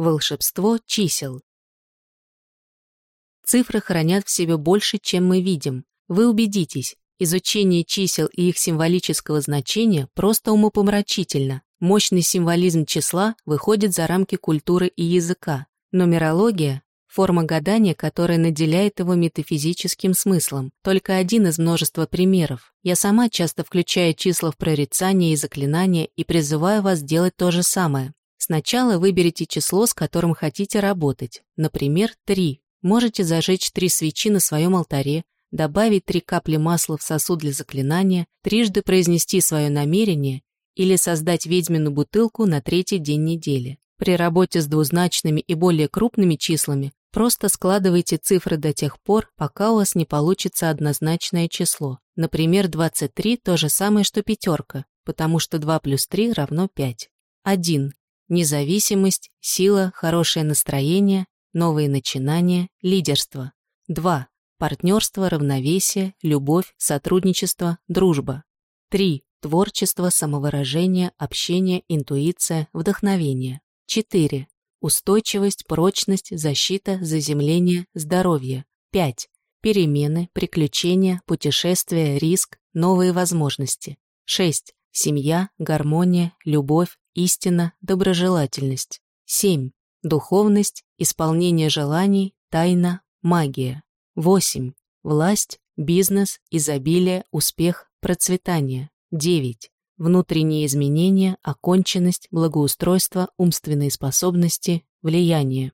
Волшебство чисел. Цифры хранят в себе больше, чем мы видим. Вы убедитесь, изучение чисел и их символического значения просто умопомрачительно. Мощный символизм числа выходит за рамки культуры и языка. Нумерология – форма гадания, которая наделяет его метафизическим смыслом. Только один из множества примеров. Я сама часто включаю числа в прорицание и заклинания и призываю вас делать то же самое. Сначала выберите число, с которым хотите работать. Например, 3. Можете зажечь три свечи на своем алтаре, добавить три капли масла в сосуд для заклинания, трижды произнести свое намерение или создать ведьмину бутылку на третий день недели. При работе с двузначными и более крупными числами просто складывайте цифры до тех пор, пока у вас не получится однозначное число. Например, 23 – то же самое, что пятерка, потому что 2 плюс 3 равно 5. 1. Независимость, сила, хорошее настроение, новые начинания, лидерство. 2. Партнерство, равновесие, любовь, сотрудничество, дружба. 3. Творчество, самовыражение, общение, интуиция, вдохновение. 4. Устойчивость, прочность, защита, заземление, здоровье. 5. Перемены, приключения, путешествия, риск, новые возможности. 6. Семья, гармония, любовь, истина, доброжелательность. 7. Духовность, исполнение желаний, тайна, магия. 8. Власть, бизнес, изобилие, успех, процветание. 9. Внутренние изменения, оконченность, благоустройство, умственные способности, влияние.